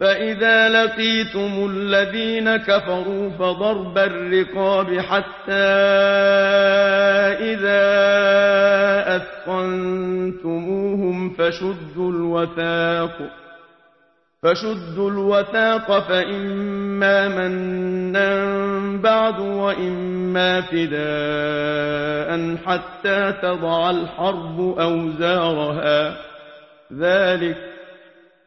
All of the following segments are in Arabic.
فإذا لقيتم الذين كفروا فضرب الرقاب حتى إذا أثقنتموهم فشدوا الوثاق فشدوا الوثاق فإما منا بعد وإما فداء حتى تضع الحرب أوزارها. ذلك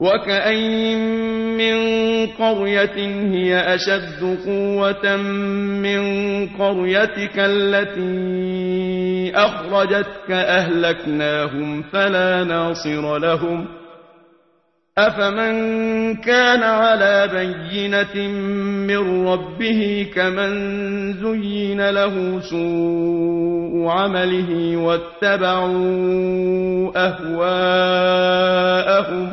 وكأين من قرية هي أشد قوة من قريتك التي أخرجتك أهلكناهم فلا ناصر لهم أفمن كان على بينة من ربه كمن زين له سوء عمله واتبعوا أهواءهم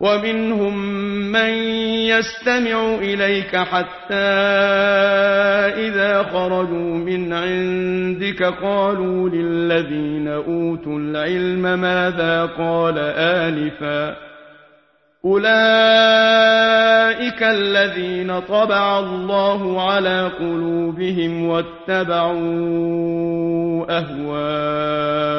ومنهم من يستمع إليك حتى إذا خرجوا من عندك قالوا للذين أوتوا العلم ماذا قال آنفا أولئك الذين طبع الله على قلوبهم واتبعوا أهواءهم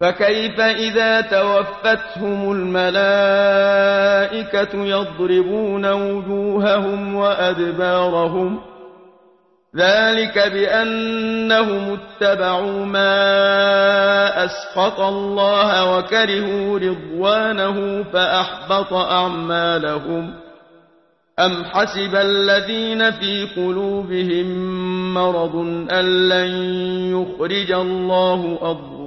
فكيف إذا توفتهم الملائكة يضربون وجوههم وأدبارهم ذلك بأنهم اتبعوا ما أسخط الله وكرهوا رضوانه فأحبط أعمالهم أم حسب الذين في قلوبهم مرض أن لن يخرج الله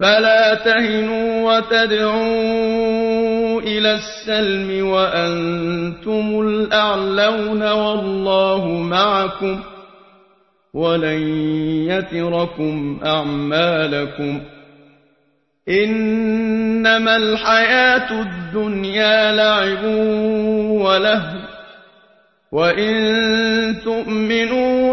فلا تهنوا وتدعوا إلى السلم وأنتم الأعلون والله معكم ۖ ولن يتركم أعمالكم إنما الحياة الدنيا لعب وله وإن تؤمنوا